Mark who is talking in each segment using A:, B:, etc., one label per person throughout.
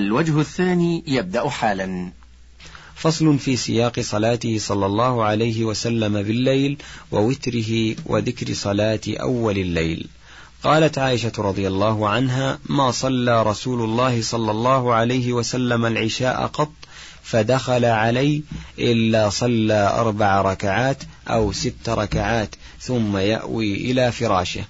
A: الوجه الثاني يبدأ حالا.
B: فصل في سياق صلاته صلى الله عليه وسلم بالليل ووتره وذكر صلاة أول الليل. قالت عائشة رضي الله عنها ما صلى رسول الله صلى الله عليه وسلم العشاء قط فدخل علي إلا صلى أربع ركعات أو ست ركعات ثم يأوي إلى فراشه.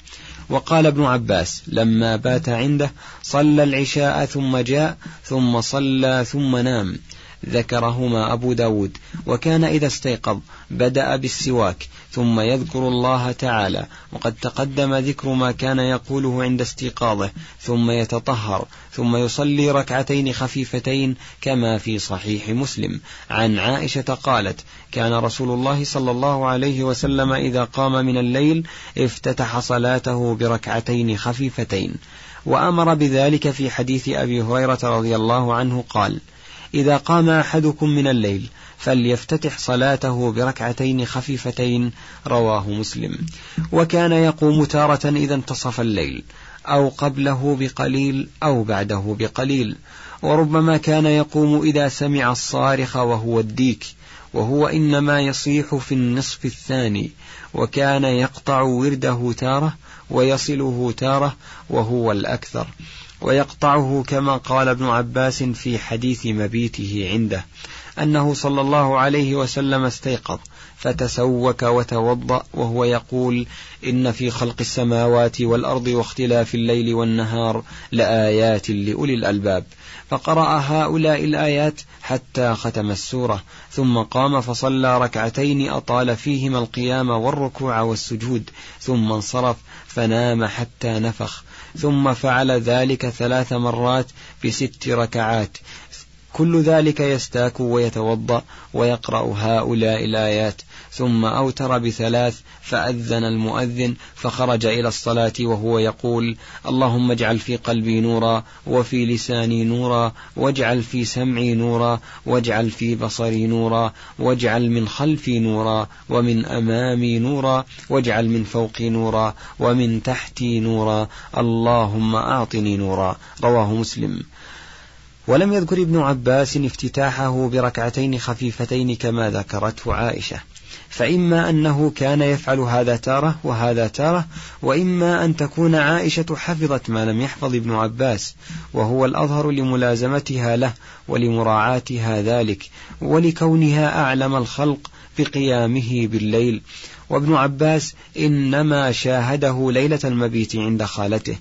B: وقال ابن عباس لما بات عنده صلى العشاء ثم جاء ثم صلى ثم نام. ذكرهما أبو داود. وكان إذا استيقظ بدأ بالسواك ثم يذكر الله تعالى. وقد تقدم ذكر ما كان يقوله عند استيقاظه ثم يتطهر ثم يصلي ركعتين خفيفتين كما في صحيح مسلم. عن عائشة قالت كان رسول الله صلى الله عليه وسلم إذا قام من الليل افتتح صلاته بركعتين خفيفتين. وأمر بذلك في حديث أبي هريرة رضي الله عنه قال إذا قام أحدكم من الليل فليفتتح صلاته بركعتين خفيفتين. رواه مسلم. وكان يقوم تارة إذا انتصف الليل أو قبله بقليل أو بعده بقليل. وربما كان يقوم إذا سمع الصارخ وهو الديك. وهو إنما يصيح في النصف الثاني وكان يقطع ورده تارة ويصله تارة وهو الأكثر. ويقطعه كما قال ابن عباس في حديث مبيته عنده. أنه صلى الله عليه وسلم استيقظ فتسوك وتوضأ وهو يقول إن في خلق السماوات والأرض واختلاف الليل والنهار لآيات لأولي الألباب. فقرأ هؤلاء الآيات حتى ختم السورة ثم قام فصلى ركعتين أطال فيهما القيام والركوع والسجود ثم انصرف فنام حتى نفخ ثم فعل ذلك ثلاث مرات بست ركعات. كل ذلك يستاك ويتوضأ ويقرأ هؤلاء الآيات. ثم أوتر بثلاث فأذن المؤذن فخرج إلى الصلاة وهو يقول اللهم اجعل في قلبي نورا وفي لساني نورا واجعل في سمعي نورا واجعل في بصري نورا واجعل من خلفي نورا ومن أمامي نورا واجعل من فوقي نورا ومن تحتي نورا. اللهم أعطني نورا. رواه مسلم. ولم يذكر ابن عباس افتتاحه بركعتين خفيفتين كما ذكرته عائشة. فإما أنه كان يفعل هذا تارة وهذا تارة وإما أن تكون عائشة حفظت ما لم يحفظ ابن عباس وهو الأظهر لملازمتها له ولمراعاتها ذلك ولكونها أعلم الخلق بقيامه بالليل. وابن عباس إنما شاهده ليلة المبيت عند خالته.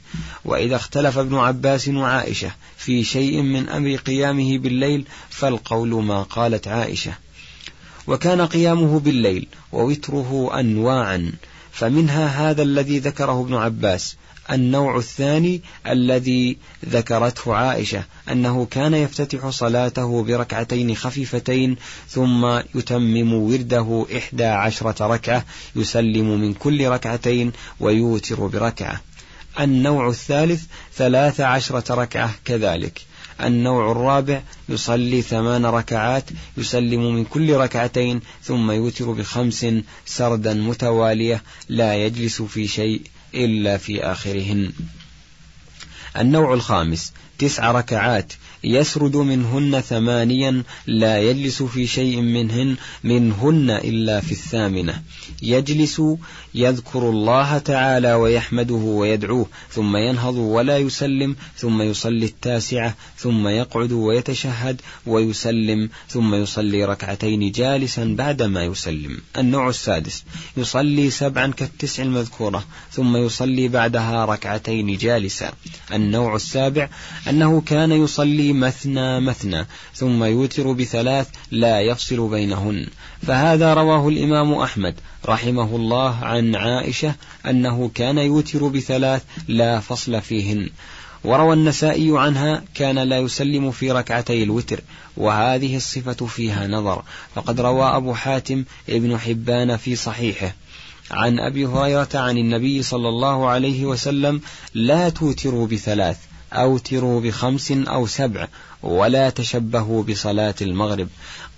B: وإذا اختلف ابن عباس وعائشة في شيء من أمر قيامه بالليل فالقول ما قالت عائشة. وكان قيامه بالليل ووتره أنواعا فمنها هذا الذي ذكره ابن عباس. النوع الثاني الذي ذكرته عائشة أنه كان يفتتح صلاته بركعتين خفيفتين ثم يتمم ورده إحدى عشرة ركعة يسلم من كل ركعتين ويوتر بركعة. النوع الثالث ثلاث عشرة ركعة كذلك. النوع الرابع يصلي ثمان ركعات يسلم من كل ركعتين ثم يوتر بخمس سردا متوالية لا يجلس في شيء إلا في آخرهن. النوع الخامس تسع ركعات يسرد منهن ثمانيا لا يجلس في شيء منهن منهن إلا في الثامنة. يجلس يذكر الله تعالى ويحمده ويدعوه ثم ينهض ولا يسلم ثم يصلي التاسعة ثم يقعد ويتشهد ويسلم ثم يصلي ركعتين جالسا بعدما يسلم. النوع السادس يصلي سبعا كالتسع المذكورة ثم يصلي بعدها ركعتين جالسا. النوع السابع أنه كان يصلي مثنى مثنى ثم يوتر بثلاث لا يفصل بينهن. فهذا رواه الإمام أحمد رحمه الله عن عائشة أنه كان يوتر بثلاث لا فصل فيهن. وروى النسائي عنها كان لا يسلم في ركعتي الوتر وهذه الصفة فيها نظر. فقد روى أبو حاتم ابن حبان في صحيحه. عن أبي هريرة عن النبي صلى الله عليه وسلم لا توتروا بثلاث أوتروا بخمس أو سبع ولا تشبهوا بصلاة المغرب.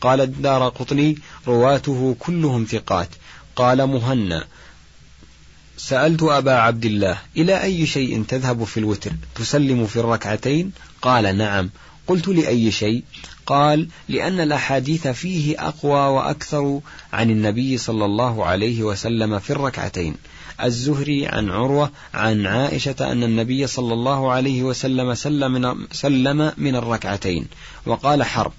B: قال الدار قطني رواته كلهم ثقات. قال مهنا سألت أبا عبد الله إلى أي شيء تذهب في الوتر؟ تسلم في الركعتين؟ قال نعم. قلت لأي شيء؟ قال لأن الأحاديث فيه أقوى وأكثر عن النبي صلى الله عليه وسلم في الركعتين. الزهري عن عروة عن عائشة أن النبي صلى الله عليه وسلم سلم من, سلم من الركعتين وقال حرب.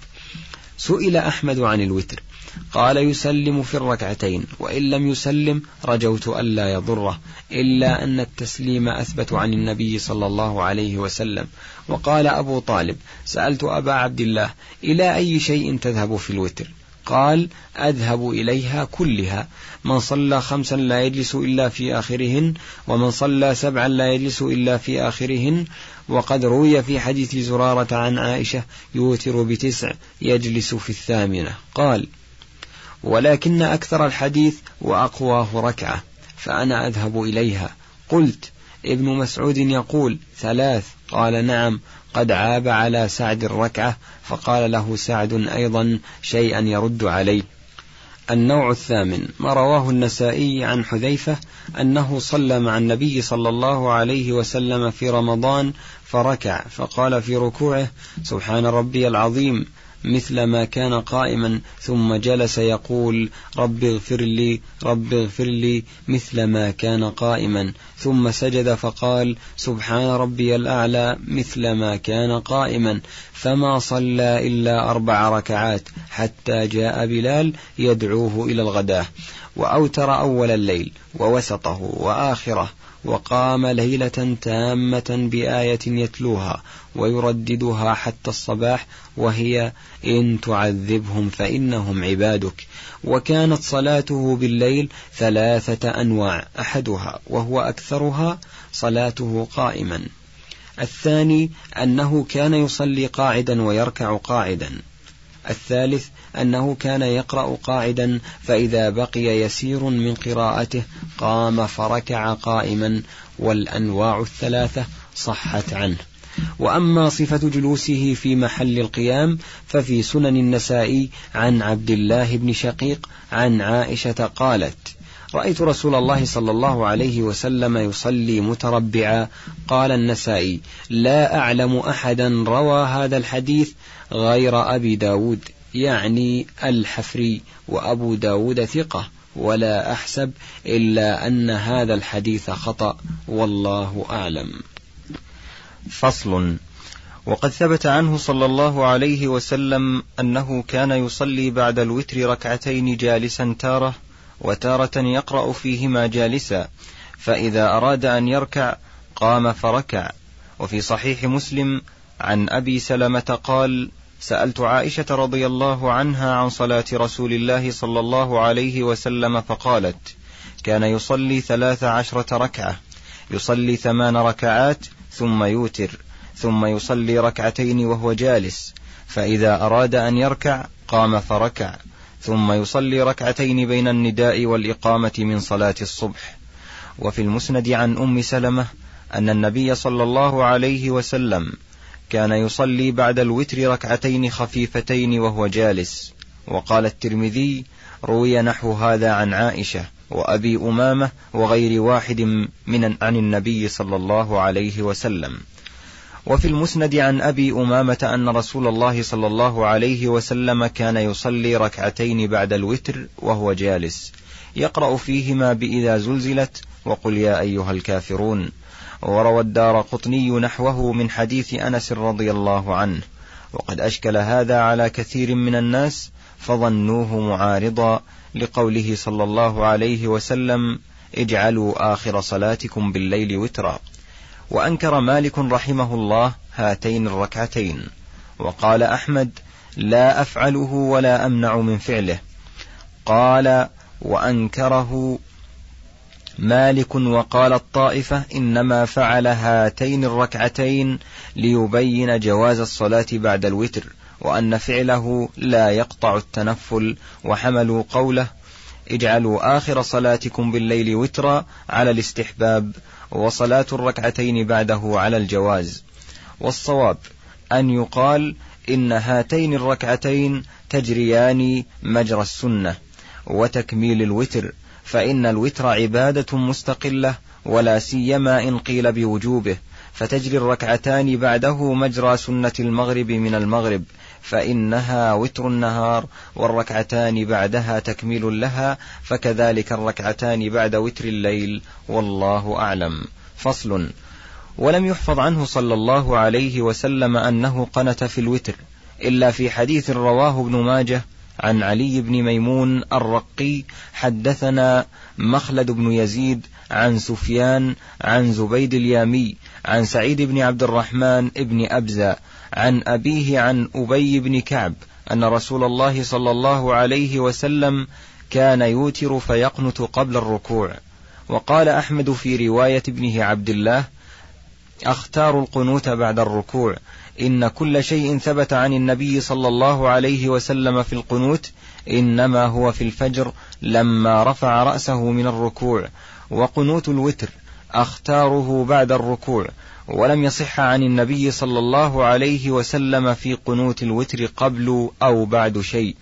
B: سئل أحمد عن الوتر. قال يسلم في الركعتين وإن لم يسلم رجوت ألا يضره إلا أن التسليم أثبت عن النبي صلى الله عليه وسلم. وقال أبو طالب سألت أبا عبد الله إلى أي شيء تذهب في الوتر؟ قال أذهب إليها كلها. من صلى خمسا لا يجلس إلا في آخرهن ومن صلى سبعا لا يجلس إلا في آخرهن. وقد روي في حديث زرارة عن عائشة يوتر بتسع يجلس في الثامنة. قال ولكن أكثر الحديث وأقواه ركعة فأنا أذهب إليها. قلت ابن مسعود يقول ثلاث. قال نعم. قد عاب على سعد الركعة فقال له سعد أيضا شيئا يرد عليه. النوع الثامن ما رواه النسائي عن حذيفة أنه صلى مع النبي صلى الله عليه وسلم في رمضان فركع فقال في ركوعه سبحان ربي العظيم. مثل ما كان قائما ثم جلس يقول رب اغفر لي رب اغفر لي مثل ما كان قائما. ثم سجد فقال سبحان ربي الأعلى مثل ما كان قائما. فما صلى إلا أربع ركعات حتى جاء بلال يدعوه إلى الغداة. وأوتر أول الليل ووسطه وآخره وقام ليلة تامة بآية يتلوها ويرددها حتى الصباح وهي إن تعذبهم فإنهم عبادك. وكانت صلاته بالليل ثلاثة أنواع أحدها وهو أكثرها صلاته قائما. الثاني أنه كان يصلي قاعدا ويركع قاعدا. الثالث أنه كان يقرأ قاعدا فإذا بقي يسير من قراءته قام فركع قائما والأنواع الثلاثة صحت عنه. وأما صفة جلوسه في محل القيام ففي سنن النسائي عن عبد الله بن شقيق عن عائشة قالت رأيت رسول الله صلى الله عليه وسلم يصلي متربعا قال النسائي لا أعلم أحدا روى هذا الحديث غير أبي داود يعني الحفري وأبو داود ثقة ولا أحسب إلا أن هذا الحديث خطأ والله أعلم.
C: فصل. وقد ثبت عنه صلى الله عليه وسلم أنه كان يصلي بعد الوتر ركعتين جالسا تارة وتارة يقرأ فيهما جالسا فإذا أراد أن يركع قام فركع. وفي صحيح مسلم عن أبي سلمة قال سألت عائشة رضي الله عنها عن صلاة رسول الله صلى الله عليه وسلم فقالت كان يصلي ثلاث عشرة ركعة يصلي ثمان ركعات ثم يوتر ثم يصلي ركعتين وهو جالس فإذا أراد أن يركع قام فركع ثم يصلي ركعتين بين النداء والإقامة من صلاة الصبح وفي المسند عن أم سلمة أن النبي صلى الله عليه وسلم كان يصلي بعد الوتر ركعتين خفيفتين وهو جالس. وقال الترمذي روي نحو هذا عن عائشة وأبي أمامة وغير واحد من عن النبي صلى الله عليه وسلم. وفي المسند عن أبي أمامة أن رسول الله صلى الله عليه وسلم كان يصلي ركعتين بعد الوتر وهو جالس. يقرأ فيهما بإذا زلزلت وقل يا أيها الكافرون. وروى الدار قطني نحوه من حديث أنس رضي الله عنه. وقد أشكل هذا على كثير من الناس فظنوه معارضا لقوله صلى الله عليه وسلم اجعلوا آخر صلاتكم بالليل وترا. وأنكر مالك رحمه الله هاتين الركعتين. وقال أحمد لا أفعله ولا أمنع من فعله. قال وأنكره مالك وقال الطائفة إنما فعل هاتين الركعتين ليبين جواز الصلاة بعد الوتر وأن فعله لا يقطع التنفل. وحملوا قوله اجعلوا آخر صلاتكم بالليل وترا على الاستحباب وصلاة الركعتين بعده على الجواز. والصواب أن يقال إن هاتين الركعتين تجريان مجرى السنة وتكميل الوتر. فإن الوتر عبادة مستقلة ولا سيما إن قيل بوجوبه.
B: فتجري الركعتان بعده مجرى سنة المغرب من المغرب فإنها وتر النهار والركعتان بعدها تكميل لها فكذلك الركعتان بعد وتر الليل والله أعلم. فصل. ولم يحفظ عنه صلى الله عليه وسلم أنه قنت في الوتر إلا في حديث رواه ابن ماجه عن علي بن ميمون الرقي حدثنا مخلد بن يزيد عن سفيان عن زبيد اليامي عن سعيد بن عبد الرحمن بن أبزة عن أبيه عن أبي بن كعب أن رسول الله صلى الله عليه وسلم كان يوتر فيقنت قبل الركوع. وقال أحمد في رواية ابنه عبد الله أختار القنوت بعد الركوع. إن كل شيء ثبت عن النبي صلى الله عليه وسلم في القنوت إنما هو في الفجر لما رفع رأسه من الركوع وقنوت الوتر أختاره بعد الركوع ولم يصح عن النبي صلى الله عليه وسلم في قنوت الوتر قبل أو بعد شيء.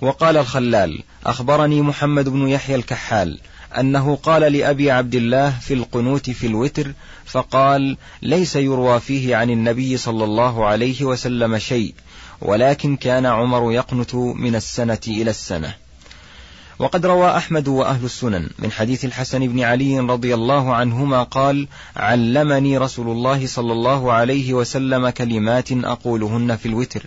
B: وقال الخلال أخبرني محمد بن يحيى الكحال أنه قال لأبي عبد الله في القنوت في الوتر فقال ليس يروى فيه عن النبي صلى الله عليه وسلم شيء ولكن كان عمر يقنت من السنة إلى السنة. وقد روى أحمد وأهل السنن من حديث الحسن بن علي رضي الله عنهما قال علمني رسول الله صلى الله عليه وسلم كلمات أقولهن في الوتر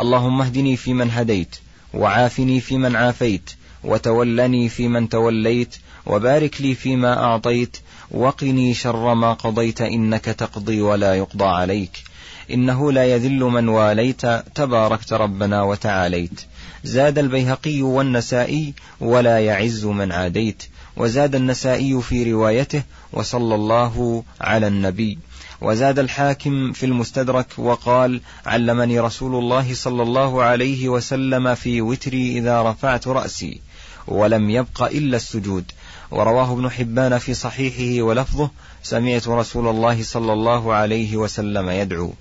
B: اللهم اهدني فيمن هديت وعافني فيمن عافيت وتولني فيمن توليت وبارك لي فيما أعطيت وقني شر ما قضيت إنك تقضي ولا يقضى عليك. إنه لا يذل من واليت تباركت ربنا وتعاليت. زاد البيهقي والنسائي ولا يعز من عاديت. وزاد النسائي في روايته وصلى الله على النبي. وزاد الحاكم في المستدرك وقال علمني رسول الله صلى الله عليه وسلم في وتري إذا رفعت رأسي ولم يبق إلا السجود. ورواه ابن حبان في صحيحه ولفظه سمعت رسول الله صلى الله عليه وسلم يدعو.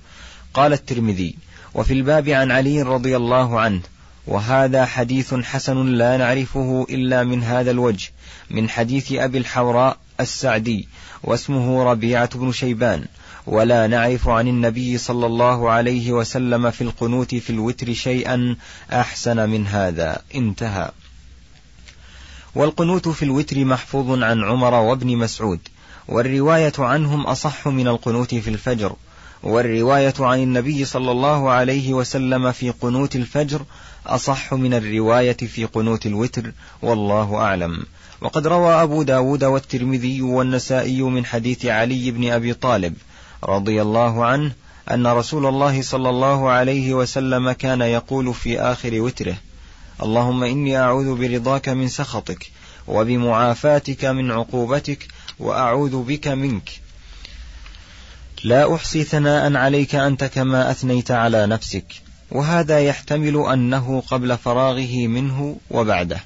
B: قال الترمذي وفي الباب عن علي رضي الله عنه وهذا حديث حسن لا نعرفه إلا من هذا الوجه من حديث أبي الحوراء السعدي واسمه ربيعة بن شيبان ولا نعرف عن النبي صلى الله عليه وسلم في القنوت في الوتر شيئا أحسن من هذا. انتهى. والقنوت في الوتر محفوظ عن عمر وابن مسعود والرواية عنهم أصح من القنوت في الفجر والرواية عن النبي صلى الله عليه وسلم في قنوت الفجر أصح من الرواية في قنوت الوتر والله أعلم. وقد روى أبو داود والترمذي والنسائي من حديث علي بن أبي طالب رضي الله عنه أن رسول الله صلى الله عليه وسلم كان يقول في آخر وتره اللهم إني أعوذ برضاك من سخطك وبمعافاتك من عقوبتك وأعوذ بك منك. لا أحصي ثناء عليك أنت كما أثنيت على نفسك وهذا يحتمل أنه قبل فراغه منه وبعده.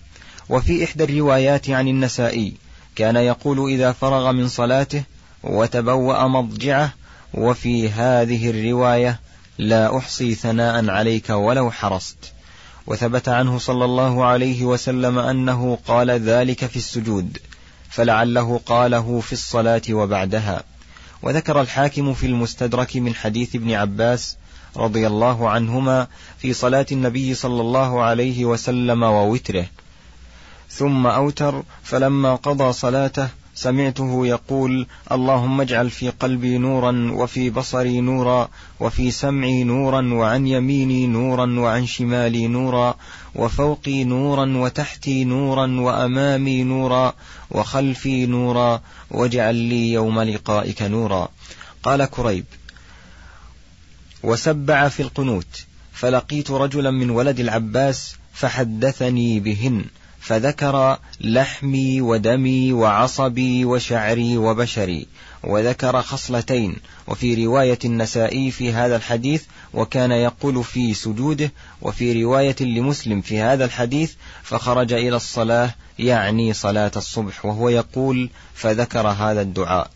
B: وفي إحدى الروايات عن النسائي كان يقول إذا فرغ من صلاته وتبوأ مضجعه وفي هذه الرواية لا أحصي ثناء عليك ولو حرصت. وثبت عنه صلى الله عليه وسلم أنه قال ذلك في السجود فلعله قاله في الصلاة وبعدها. وذكر الحاكم في المستدرك من حديث ابن عباس رضي الله عنهما في صلاة النبي صلى الله عليه وسلم ووتره. ثم أوتر فلما قضى صلاته سمعته يقول اللهم اجعل في قلبي نورا وفي بصري نورا وفي سمعي نورا وعن يميني نورا وعن شمالي نورا وفوقي نورا وتحتي نورا وأمامي نورا وخلفي نورا واجعل لي يوم لقائك نورا. قال كريب وسبع في القنوت فلقيت رجلا من ولد العباس فحدثني بهن فذكر لحمي ودمي وعصبي وشعري وبشري وذكر خصلتين وفي رواية النسائي في هذا الحديث وكان يقول في سجوده وفي رواية لمسلم في هذا الحديث فخرج إلى الصلاة يعني صلاة الصبح وهو يقول فذكر هذا الدعاء.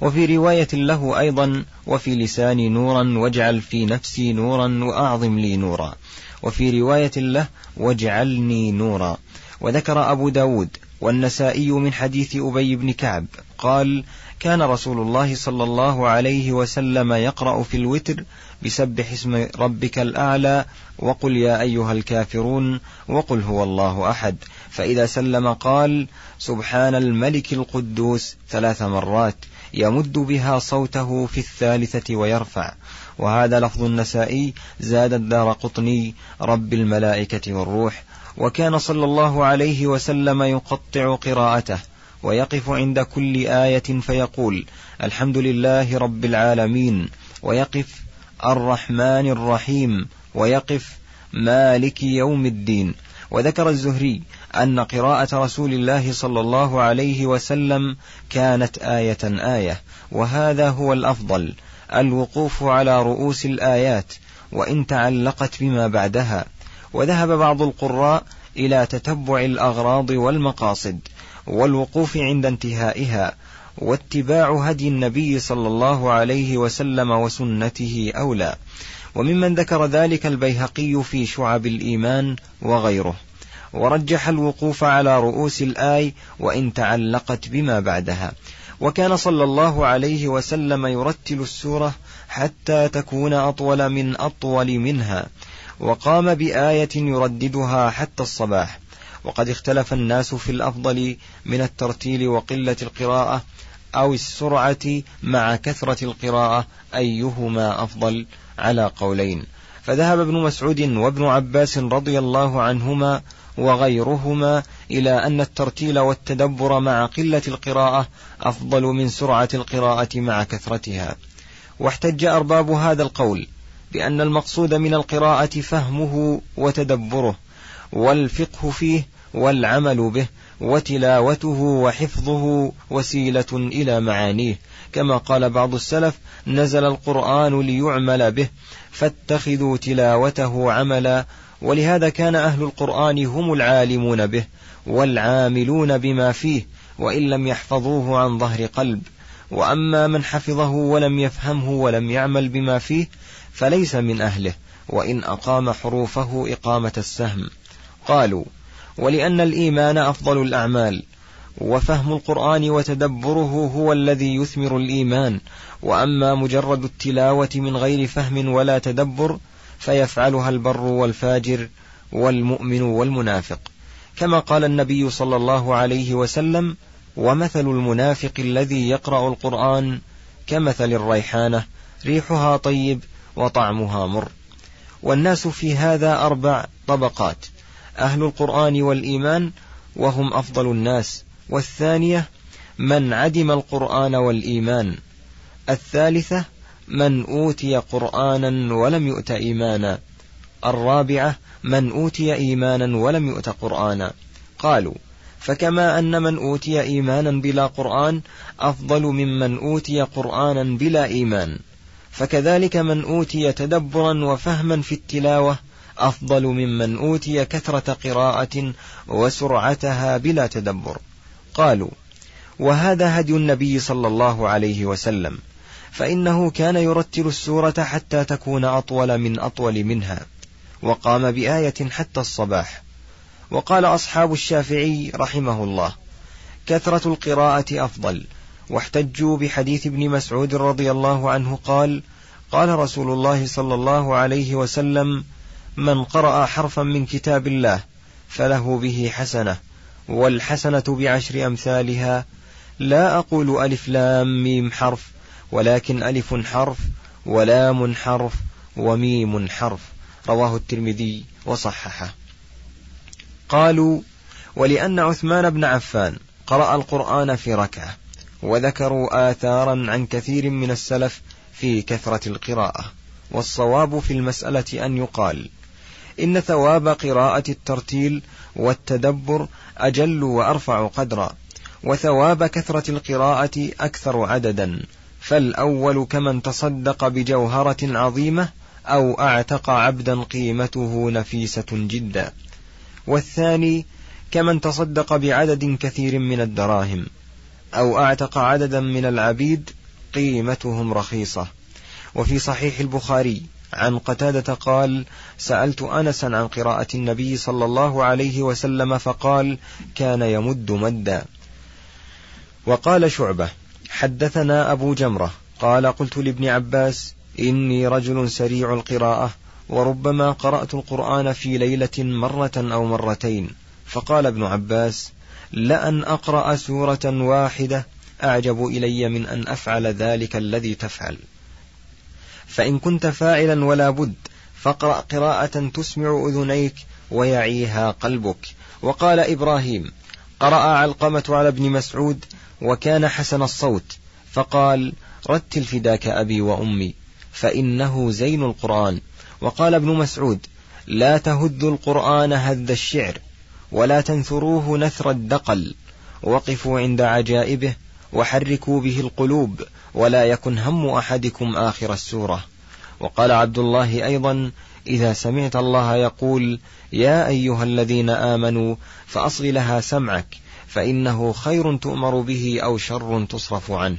B: وفي رواية له أيضا وفي لساني نورا واجعل في نفسي نورا وأعظم لي نورا. وفي رواية له واجعلني نورا. وذكر أبو داود والنسائي من حديث أبي بن كعب قال كان رسول الله صلى الله عليه وسلم يقرأ في الوتر بسبح اسم ربك الأعلى وقل يا أيها الكافرون وقل هو الله أحد. فإذا سلم قال سبحان الملك القدوس ثلاث مرات يمد بها صوته في الثالثة ويرفع. وهذا لفظ النسائي زاد الدار قطني رب الملائكة والروح. وكان صلى الله عليه وسلم يقطع قراءته ويقف عند كل آية فيقول الحمد لله رب العالمين ويقف الرحمن الرحيم ويقف مالك يوم الدين. وذكر الزهري أن قراءة رسول الله صلى الله عليه وسلم كانت آية آية وهذا هو الأفضل الوقوف على رؤوس الآيات وإن تعلقت بما بعدها. وذهب بعض القراء إلى تتبع الأغراض والمقاصد والوقوف عند انتهائها واتباع هدي النبي صلى الله عليه وسلم وسنته أولى. وممن ذكر ذلك البيهقي في شعب الإيمان وغيره. ورجح الوقوف على رؤوس الآي وإن تعلقت بما بعدها. وكان صلى الله عليه وسلم يرتل السورة حتى تكون أطول من أطول منها. وقام بآية يرددها حتى الصباح. وقد اختلف الناس في الأفضل من الترتيل وقلة القراءة أو السرعة مع كثرة القراءة أيهما أفضل على قولين. فذهب ابن مسعود وابن عباس رضي الله عنهما وغيرهما إلى أن الترتيل والتدبر مع قلة القراءة أفضل من سرعة القراءة مع كثرتها. واحتج أرباب هذا القول بأن المقصود من القراءة فهمه وتدبره والفقه فيه والعمل به وتلاوته وحفظه وسيلة إلى معانيه. كما قال بعض السلف نزل القرآن ليعمل به فاتخذوا تلاوته عملا ولهذا كان أهل القرآن هم العالمون به والعاملون بما فيه وإن لم يحفظوه عن ظهر قلب. وأما من حفظه ولم يفهمه ولم يعمل بما فيه فليس من أهله وإن أقام حروفه إقامة السهم. قالوا ولأن الإيمان أفضل الأعمال وفهم القرآن وتدبره هو الذي يثمر الإيمان. وأما مجرد التلاوة من غير فهم ولا تدبر فيفعلها البر والفاجر والمؤمن والمنافق. كما قال النبي صلى الله عليه وسلم ومثل المنافق الذي يقرأ القرآن كمثل الريحانة ريحها طيب وطعمها مر. والناس في هذا أربع طبقات أهل القرآن والإيمان وهم أفضل الناس والثانية من عدم القرآن والإيمان الثالثة من أوتي قرآنا ولم يؤت إيمانا الرابعة من أوتي إيمانا ولم يؤت قرآنا. قالوا فكما أن من أوتي إيمانا بلا قرآن أفضل ممن أوتي قرآنا بلا إيمان. فكذلك من أوتي تدبرا وفهما في التلاوة أفضل ممن أوتي كثرة قراءة وسرعتها بلا تدبر. قالوا وهذا هدي النبي صلى الله عليه وسلم فإنه كان يرتل السورة حتى تكون أطول من أطول منها وقام بآية حتى الصباح. وقال أصحاب الشافعي رحمه الله كثرة القراءة أفضل واحتجوا بحديث ابن مسعود رضي الله عنه قال قال رسول الله صلى الله عليه وسلم من قرأ حرفا من كتاب الله فله به حسنة والحسنة بعشر أمثالها لا أقول ألف لام ميم حرف ولكن ألف حرف ولام حرف وميم حرف. رواه الترمذي وصححه. قالوا ولأن عثمان بن عفان قرأ القرآن في ركعة وذكروا آثارا عن كثير من السلف في كثرة القراءة والصواب في المسألة أن يقال إن ثواب قراءة الترتيل والتدبر أجل وأرفع قدرا وثواب كثرة القراءة أكثر عددا فالأول كمن تصدق بجوهرة عظيمة أو أعتق عبدا قيمته نفيسة جدا والثاني كمن تصدق بعدد كثير من الدراهم. أو أعتق عددا من العبيد قيمتهم رخيصة. وفي صحيح البخاري عن قتادة قال سألت أنسا عن قراءة النبي صلى الله عليه وسلم فقال كان يمد مدا. وقال شعبة حدثنا أبو جمرة قال قلت لابن عباس إني رجل سريع القراءة وربما قرأت القرآن في ليلة مرة أو مرتين. فقال ابن عباس لأن أقرأ سورة واحدة أعجب إلي من أن أفعل ذلك الذي تفعل. فإن كنت فاعلا ولا بد فاقرأ قراءة تسمع أذنيك ويعيها قلبك. وقال إبراهيم قرأ علقمة على ابن مسعود وكان حسن الصوت فقال رتل فداك أبي وأمي فإنه زين القرآن. وقال ابن مسعود لا تهدوا القرآن هذ الشعر. ولا تنثروه نثر الدقل. وقفوا عند عجائبه وحركوا به القلوب ولا يكن هم أحدكم آخر السورة. وقال عبد الله أيضا إذا سمعت الله يقول يا أيها الذين آمنوا فأصغ لها سمعك فإنه خير تؤمر به أو شر تصرف عنه.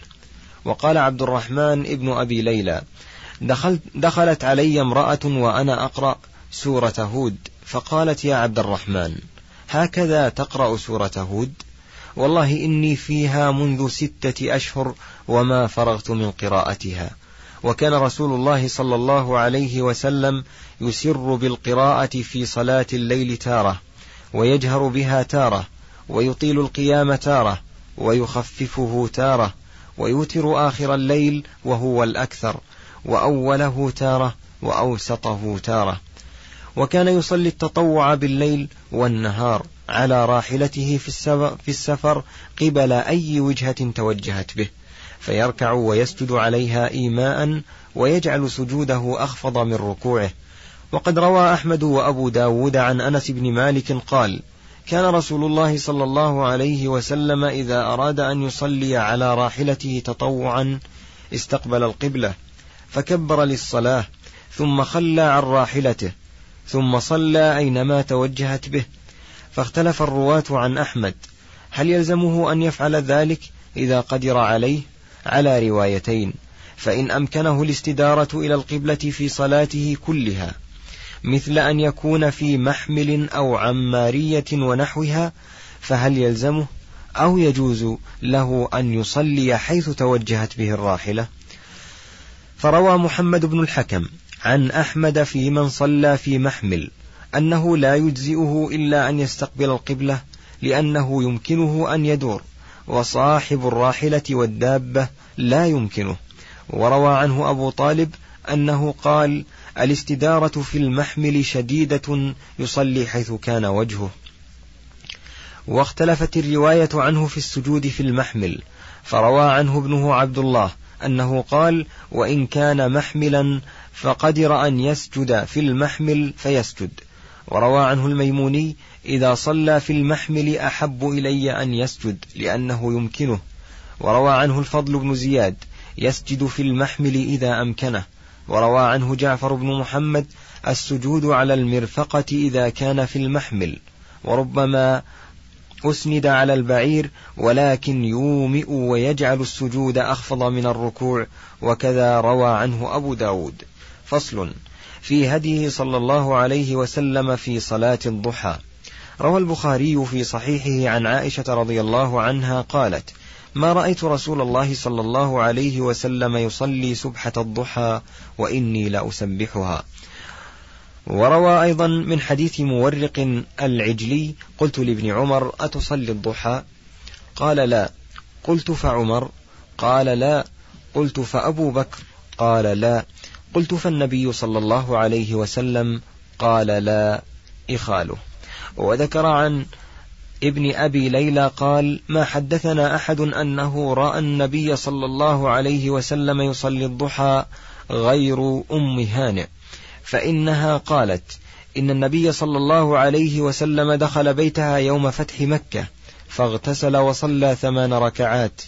B: وقال عبد الرحمن ابن أبي ليلى دخلت, دخلت علي امرأة وأنا أقرأ سورة هود فقالت يا عبد الرحمن. هكذا تقرأ سورة هود والله إني فيها منذ ستة أشهر وما فرغت من قراءتها. وكان رسول الله صلى الله عليه وسلم يسر بالقراءة في صلاة الليل تارة ويجهر بها تارة ويطيل القيام تارة ويخففه تارة ويوتر آخر الليل وهو الأكثر وأوله تارة وأوسطه تارة. وكان يصلي التطوع بالليل والنهار على راحلته في السفر قبل أي وجهة توجهت به فيركع ويسجد عليها إيماء ويجعل سجوده أخفض من ركوعه. وقد روى أحمد وأبو داود عن أنس بن مالك قال كان رسول الله صلى الله عليه وسلم إذا أراد أن يصلي على راحلته تطوعا استقبل القبلة فكبر للصلاة ثم خلى عن راحلته ثم صلى أينما توجهت به. فاختلف الرواة عن أحمد. هل يلزمه أن يفعل ذلك إذا قدر عليه؟ على روايتين. فإن أمكنه الاستدارة إلى القبلة في صلاته كلها. مثل أن يكون في محمل أو عمارية ونحوها فهل يلزمه؟ أو يجوز له أن يصلي حيث توجهت به الراحلة؟ فروى محمد بن الحكم عن أحمد في من صلى في محمل أنه لا يجزئه إلا أن يستقبل القبلة لأنه يمكنه أن يدور وصاحب الراحلة والدابة لا يمكنه. وروى عنه أبو طالب أنه قال الاستدارة في المحمل شديدة يصلي حيث كان وجهه. واختلفت الرواية عنه في السجود في المحمل فروى عنه ابنه عبد الله أنه قال وإن كان محملا فقدر أن يسجد في المحمل فيسجد. وروى عنه الميموني إذا صلى في المحمل أحب إلي أن يسجد لأنه يمكنه. وروى عنه الفضل بن زياد يسجد في المحمل إذا أمكنه. وروى عنه جعفر بن محمد السجود على المرفقة إذا كان في المحمل. وربما أسند على البعير ولكن يومئ ويجعل السجود أخفض من الركوع وكذا روى عنه أبو داود. فصل في هديه صلى الله عليه وسلم في صلاة الضحى. روى البخاري في صحيحه عن عائشة رضي الله عنها قالت ما رأيت رسول الله صلى الله عليه وسلم يصلي سبحة الضحى وإني لأسبحها. وروى أيضا من حديث مورق العجلي قلت لابن عمر أتصلي الضحى؟ قال لا. قلت فعمر. قال لا. قلت فأبو بكر؟ قال لا. قلت فالنبي صلى الله عليه وسلم؟ قال لا. إخاله. وذكر عن ابن أبي ليلى قال ما حدثنا أحد أنه رأى النبي صلى الله عليه وسلم يصلي الضحى غير أم هانئ. فإنها قالت إن النبي صلى الله عليه وسلم دخل بيتها يوم فتح مكة فاغتسل وصلى ثمان ركعات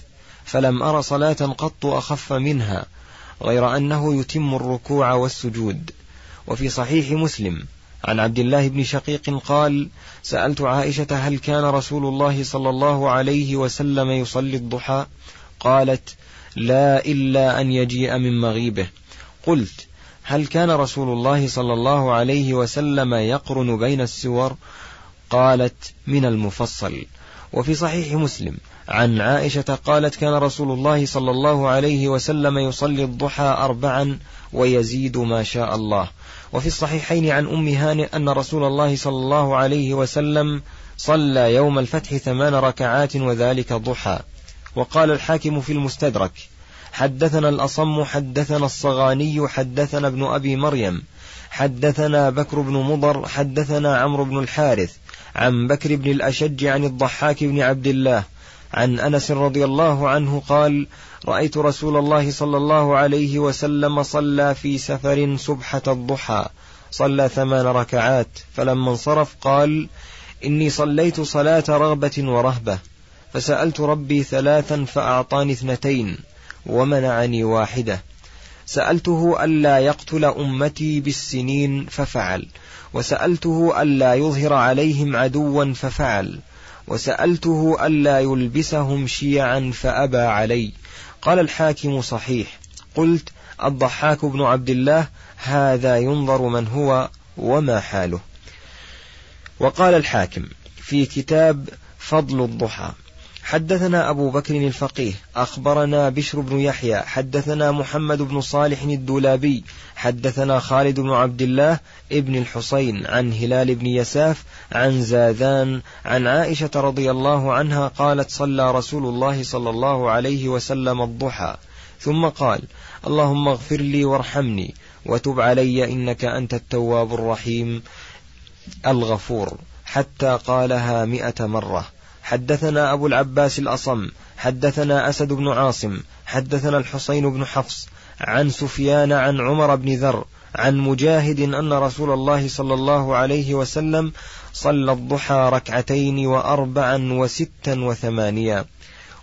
B: فلم أر صلاة قط أخف منها غير أنه يتم الركوع والسجود. وفي صحيح مسلم عن عبد الله بن شقيق قال سألت عائشة هل كان رسول الله صلى الله عليه وسلم يصلي الضحى؟ قالت لا إلا أن يجيء من مغيبه. قلت هل كان رسول الله صلى الله عليه وسلم يقرن بين السور؟ قالت من المفصل. وفي صحيح مسلم عن عائشة قالت كان رسول الله صلى الله عليه وسلم يصلي الضحى أربعا ويزيد ما شاء الله. وفي الصحيحين عن أم هانئ أن رسول الله صلى الله عليه وسلم صلى يوم الفتح ثمان ركعات وذلك ضحى. وقال الحاكم في المستدرك حدثنا الأصم حدثنا الصغاني حدثنا ابن أبي مريم حدثنا بكر بن مضر حدثنا عمرو بن الحارث عن بكر بن الأشج عن الضحاك بن عبد الله عن أنس رضي الله عنه قال رأيت رسول الله صلى الله عليه وسلم صلى في سفر سبحة الضحى صلى ثمان ركعات فلما انصرف قال إني صليت صلاة رغبة ورهبة فسألت ربي ثلاثا فأعطاني اثنتين. ومنعني واحدة. سألته ألا يقتل أمتي بالسنين ففعل. وسألته ألا يظهر عليهم عدوا ففعل. وسألته ألا يلبسهم شيعا فأبى علي. قال الحاكم صحيح. قلت الضحاك بن عبد الله هذا ينظر من هو وما حاله. وقال الحاكم في كتاب فضل الضحى. حدثنا أبو بكر الفقيه أخبرنا بشر بن يحيى حدثنا محمد بن صالح الدولابي حدثنا خالد بن عبد الله ابن الحسين عن هلال بن يساف عن زاذان عن عائشة رضي الله عنها قالت صلى رسول الله صلى الله عليه وسلم الضحى ثم قال اللهم اغفر لي وارحمني وتب علي إنك أنت التواب الرحيم الغفور حتى قالها مئة مرة. حدثنا أبو العباس الأصم حدثنا أسد بن عاصم حدثنا الحسين بن حفص عن سفيان عن عمر بن ذر عن مجاهد أن رسول الله صلى الله عليه وسلم صلى الضحى ركعتين وأربعا وستا وثمانيا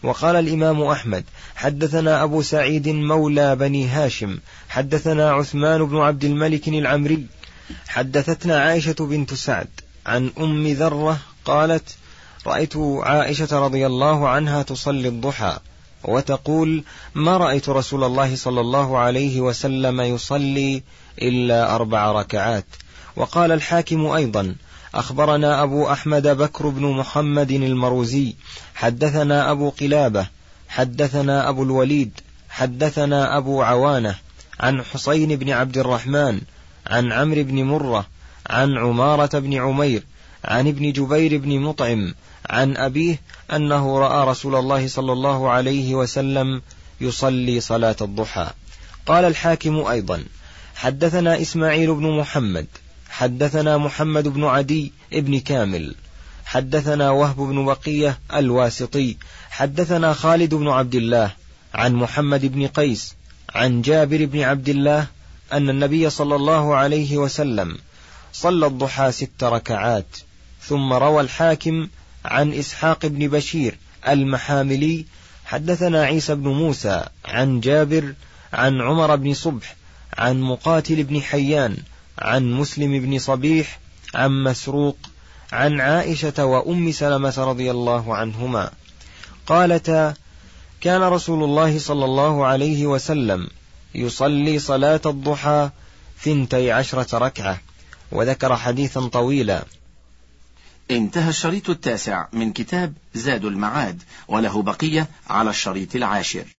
B: وقال الإمام أحمد حدثنا أبو سعيد مولى بني هاشم حدثنا عثمان بن عبد الملك العمري حدثتنا عائشة بنت سعد عن أم ذرة قالت رأيت عائشة رضي الله عنها تصلي الضحى وتقول ما رأيت رسول الله صلى الله عليه وسلم يصلي إلا أربع ركعات. وقال الحاكم أيضا أخبرنا أبو أحمد بكر بن محمد المروزي حدثنا أبو قلابة حدثنا أبو الوليد حدثنا أبو عوانة عن حسين بن عبد الرحمن عن عمرو بن مرة عن عمارة بن عمير عن ابن جبير بن مطعم عن أبيه أنه رأى رسول الله صلى الله عليه وسلم يصلي صلاة الضحى. قال الحاكم أيضا حدثنا إسماعيل بن محمد حدثنا محمد بن عدي ابن كامل حدثنا وهب بن بقية الواسطي حدثنا خالد بن عبد الله عن محمد بن قيس عن جابر بن عبد الله أن النبي صلى الله عليه وسلم صلى الضحى ست ركعات ثم روى الحاكم عن إسحاق بن بشير المحاملي حدثنا عيسى بن موسى عن جابر عن عمر بن صبح عن مقاتل بن حيان عن مسلم بن صبيح عن مسروق عن عائشة وأم سلمة رضي الله عنهما. قالتا كان رسول الله صلى الله عليه وسلم يصلي صلاة الضحى ثنتي عشرة ركعة وذكر حديثا طويلا.
A: انتهى الشريط التاسع من كتاب زاد المعاد وله بقية على الشريط العاشر.